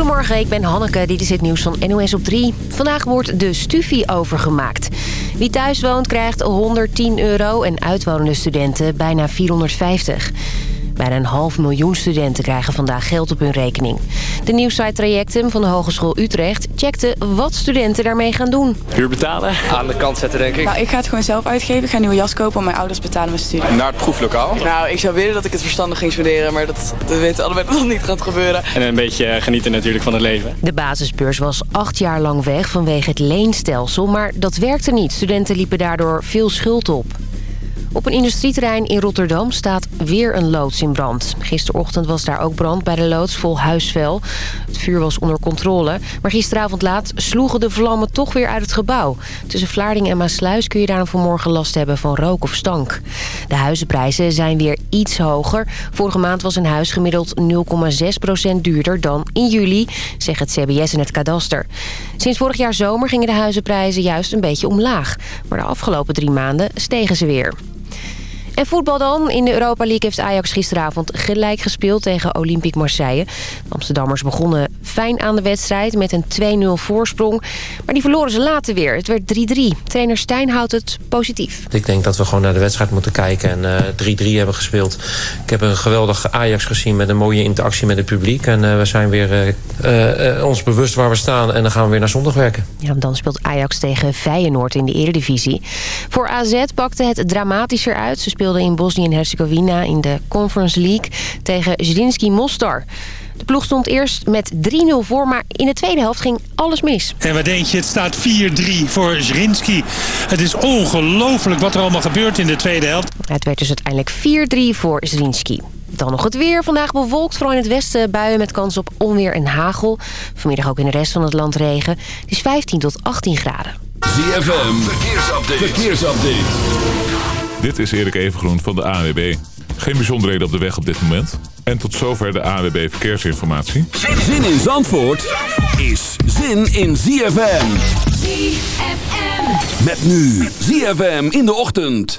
Goedemorgen, ik ben Hanneke. Dit is het nieuws van NOS op 3. Vandaag wordt de stufie overgemaakt. Wie thuis woont krijgt 110 euro en uitwonende studenten bijna 450. Bijna een half miljoen studenten krijgen vandaag geld op hun rekening. De nieuwsite Trajectum van de Hogeschool Utrecht checkte wat studenten daarmee gaan doen. Huur betalen? Aan de kant zetten, denk ik. Nou, ik ga het gewoon zelf uitgeven. Ik ga een nieuwe jas kopen, want mijn ouders betalen mijn studie. Naar het proeflokaal. Nou, ik zou willen dat ik het verstandig ging studeren, maar dat, dat weten allebei dat dat niet gaat gebeuren. En een beetje genieten natuurlijk van het leven. De basisbeurs was acht jaar lang weg vanwege het leenstelsel, maar dat werkte niet. Studenten liepen daardoor veel schuld op. Op een industrieterrein in Rotterdam staat weer een loods in brand. Gisterochtend was daar ook brand bij de loods vol huisvel. Het vuur was onder controle. Maar gisteravond laat sloegen de vlammen toch weer uit het gebouw. Tussen Vlaarding en Maasluis kun je daarom vanmorgen last hebben van rook of stank. De huizenprijzen zijn weer iets hoger. Vorige maand was een huis gemiddeld 0,6% duurder dan in juli, zegt het CBS en het kadaster. Sinds vorig jaar zomer gingen de huizenprijzen juist een beetje omlaag. Maar de afgelopen drie maanden stegen ze weer. En voetbal dan. In de Europa League heeft Ajax gisteravond gelijk gespeeld tegen Olympique Marseille. De Amsterdammers begonnen fijn aan de wedstrijd met een 2-0 voorsprong. Maar die verloren ze later weer. Het werd 3-3. Trainer Stijn houdt het positief. Ik denk dat we gewoon naar de wedstrijd moeten kijken en 3-3 hebben gespeeld. Ik heb een geweldig Ajax gezien met een mooie interactie met het publiek. En uh, we zijn weer uh, ons bewust waar we staan en dan gaan we weer naar zondag werken. Ja, dan speelt Ajax tegen Feyenoord in de Eredivisie. Voor AZ pakte het dramatischer uit. Ze speelden in Bosnië en Herzegovina in de Conference League tegen Zrinski Mostar. De ploeg stond eerst met 3-0 voor, maar in de tweede helft ging alles mis. En wat denk je, het staat 4-3 voor Zrinski. Het is ongelooflijk wat er allemaal gebeurt in de tweede helft. Het werd dus uiteindelijk 4-3 voor Zrinski. Dan nog het weer. Vandaag bewolkt, vooral in het westen buien met kans op onweer en hagel. Vanmiddag ook in de rest van het land regen. Het is 15 tot 18 graden. ZFM, verkeersupdate. verkeersupdate. Dit is Erik Evengroen van de AWB. Geen bijzonderheden op de weg op dit moment. En tot zover de AWB Verkeersinformatie. Zin in Zandvoort is zin in ZFM. ZFM. Met nu ZFM in de ochtend.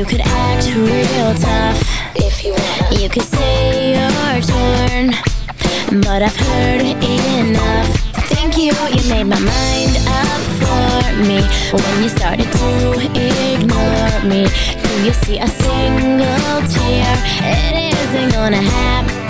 You could act real tough if you wanna. You could say you're torn, but I've heard enough. Thank you, you made my mind up for me when you started to ignore me. Do you see a single tear? It isn't gonna happen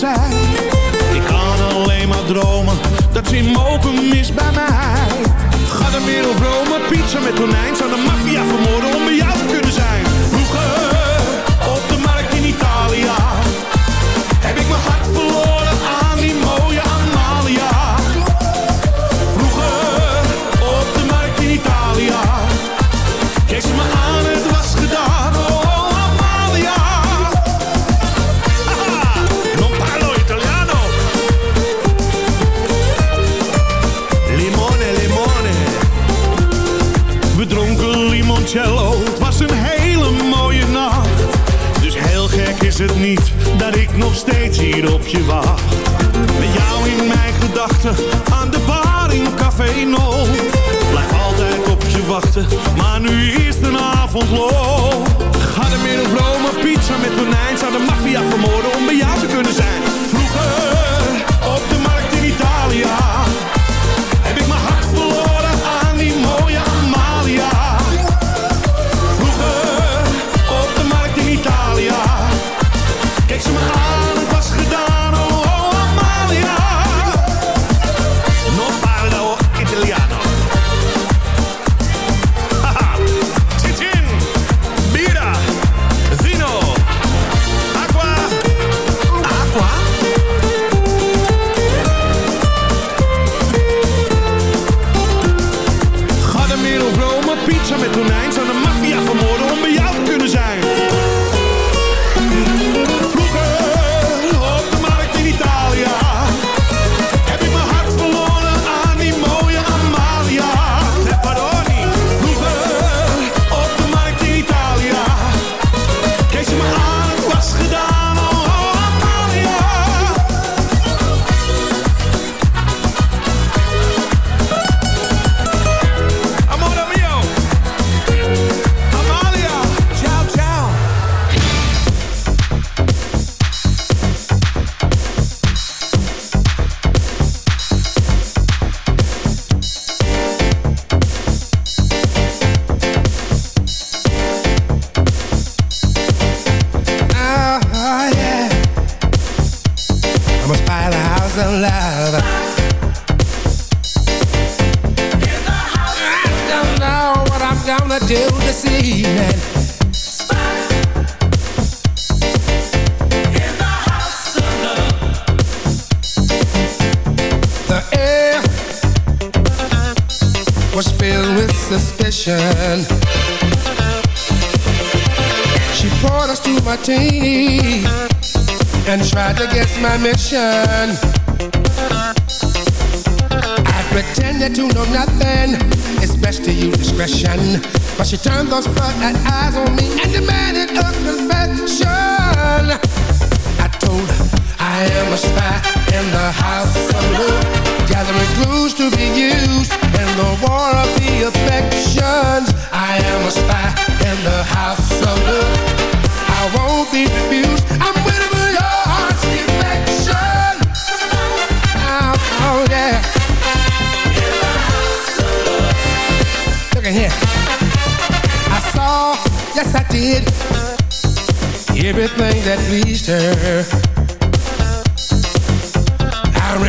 Ik kan alleen maar dromen, dat ze mogen mis bij mij. Maar nu is de avond los.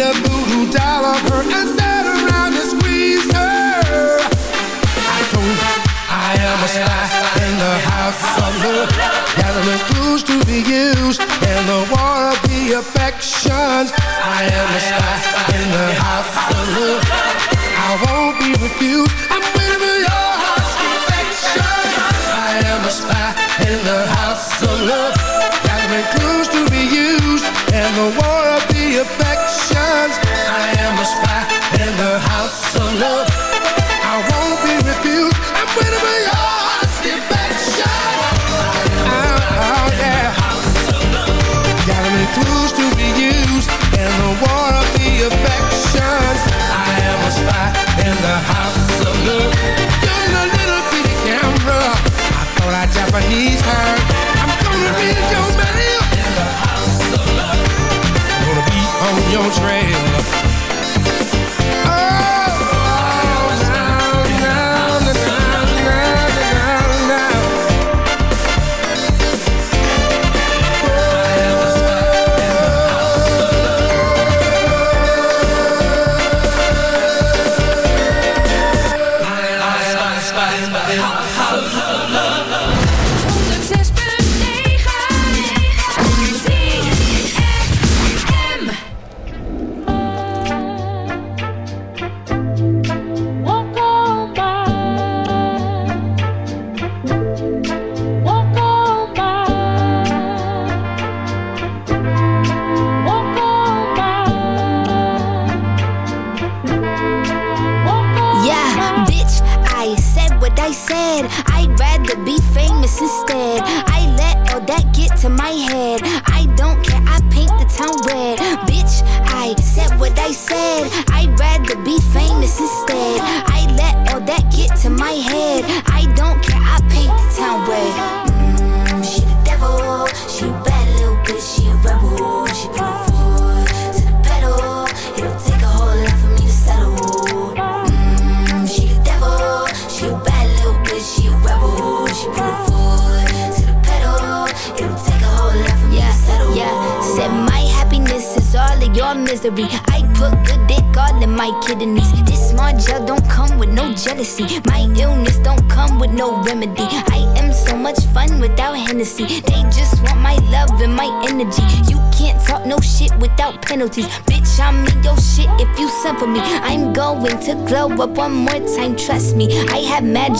A voodoo doll of her and sat around and squeezed her. I her I am a spy in the house of love,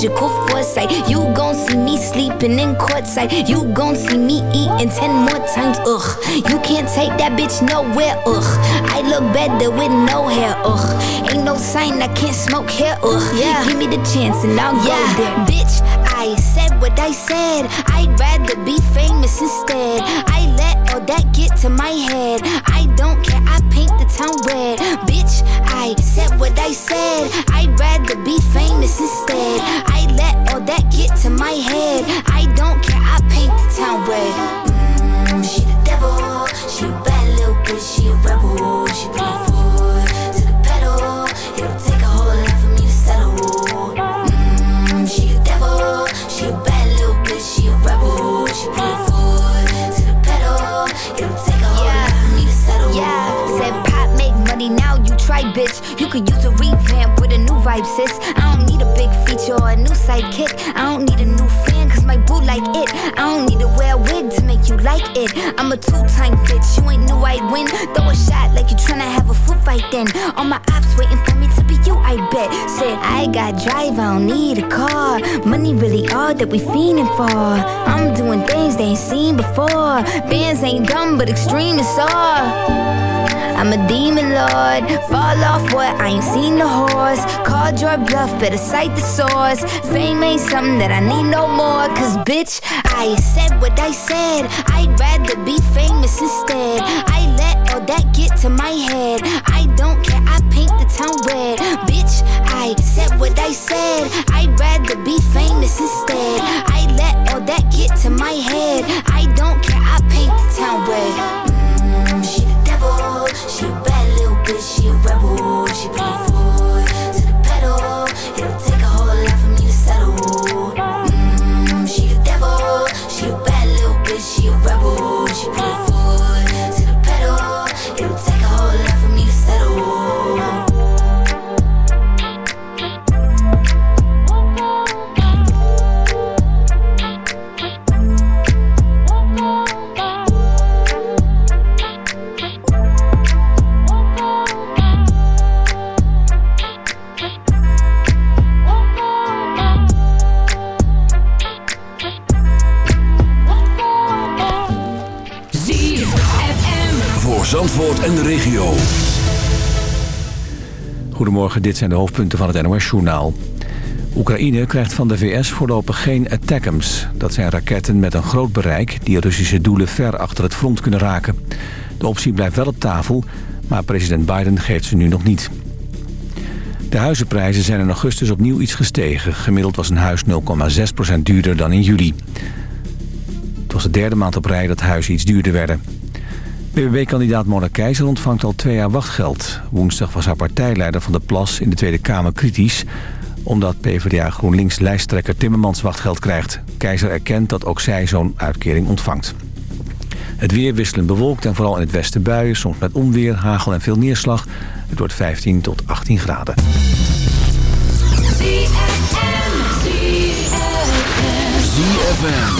foresight. You gon' see me sleeping in courtside. You gon' see me eating ten more times. Ugh, you can't take that bitch nowhere. Ugh, I look better with no hair. Ugh, ain't no sign I can't smoke hair. Ugh, yeah. give me the chance and I'll yeah. go there. we fiending for. I'm doing things they ain't seen before. Bands ain't dumb, but extremists are. I'm a demon lord. Fall off what? I ain't seen the horse. Called your bluff, better cite the source. Fame ain't something that I need no more. Cause bitch, I said what I said. Goedemorgen, dit zijn de hoofdpunten van het NOS-journaal. Oekraïne krijgt van de VS voorlopig geen ATACMS. Dat zijn raketten met een groot bereik die Russische doelen ver achter het front kunnen raken. De optie blijft wel op tafel, maar president Biden geeft ze nu nog niet. De huizenprijzen zijn in augustus opnieuw iets gestegen. Gemiddeld was een huis 0,6% duurder dan in juli. Het was de derde maand op rij dat huizen iets duurder werden. BBB-kandidaat Mona Keizer ontvangt al twee jaar wachtgeld. Woensdag was haar partijleider van de Plas in de Tweede Kamer kritisch... omdat PvdA GroenLinks-lijsttrekker Timmermans wachtgeld krijgt. Keizer erkent dat ook zij zo'n uitkering ontvangt. Het weer wisselend bewolkt en vooral in het westen buien... soms met onweer, hagel en veel neerslag. Het wordt 15 tot 18 graden. ZFM.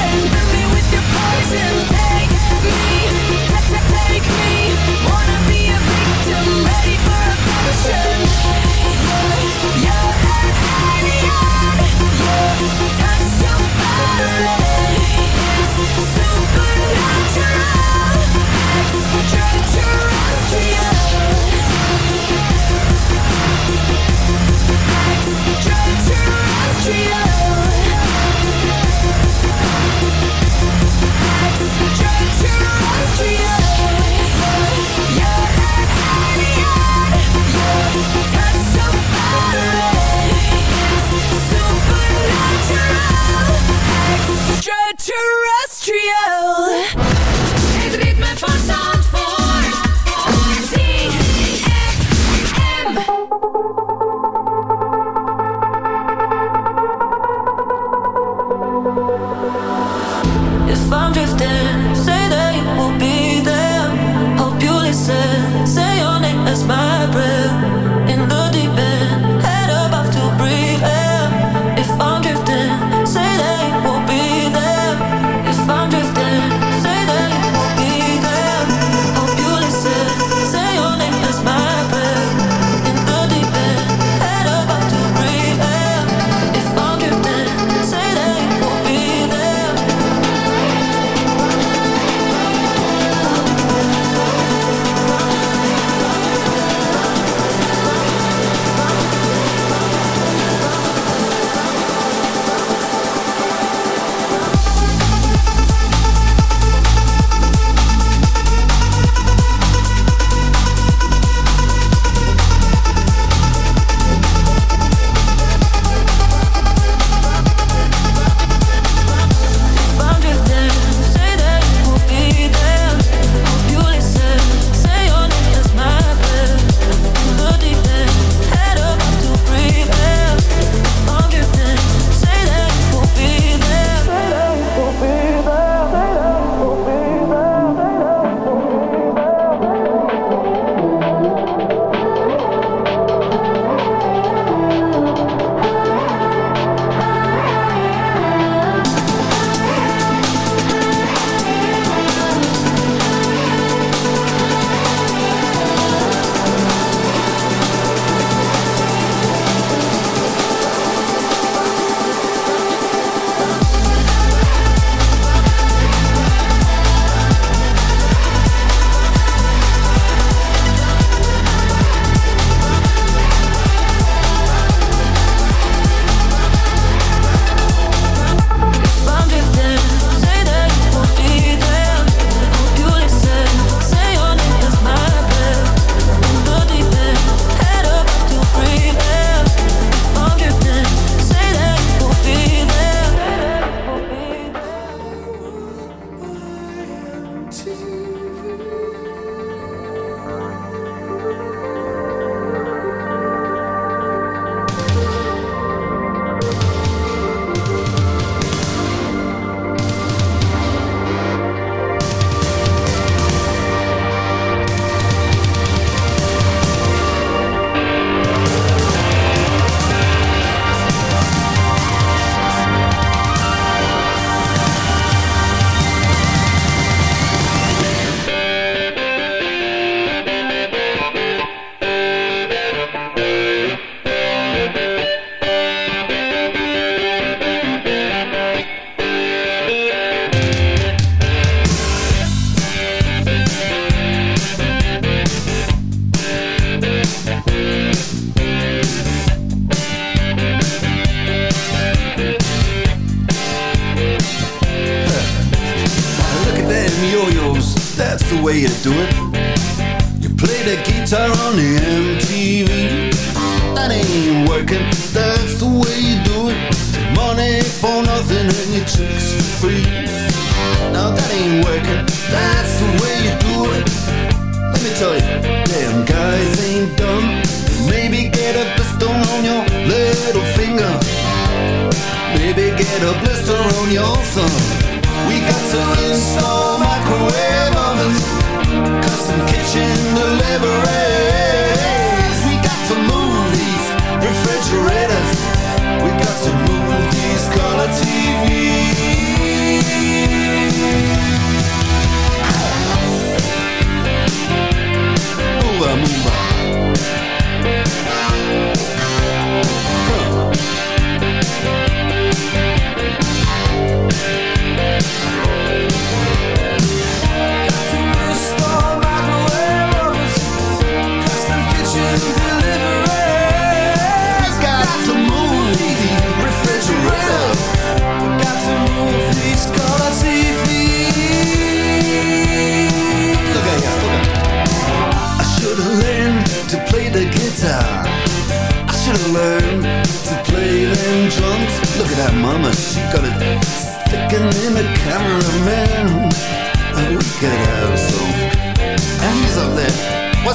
Ready for a potion. You're,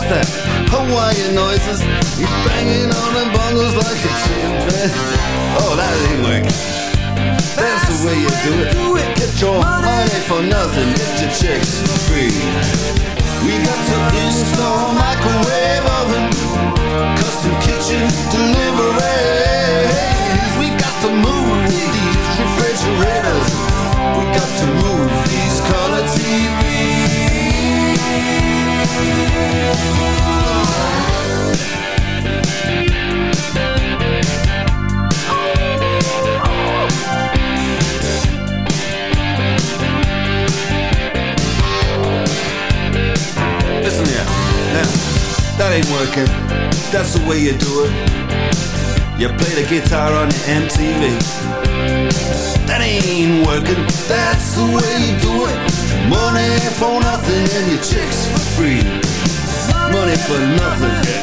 that Hawaiian noises. He's banging on the bongos like a chimpanzee. Oh, that ain't working. That's, That's the way you do it. do it. Get your money, money for nothing. Get your chicks for free. We got to install microwave oven. Custom kitchen deliveries. We got to move these refrigerators. We got to move these color TVs listen now that ain't working That's the way you do it. You play the guitar on your MTV. That ain't working. That's the way you do it. Money for nothing, and your chicks for free. Money for nothing.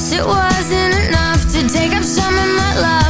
guess it wasn't enough to take up some of my love.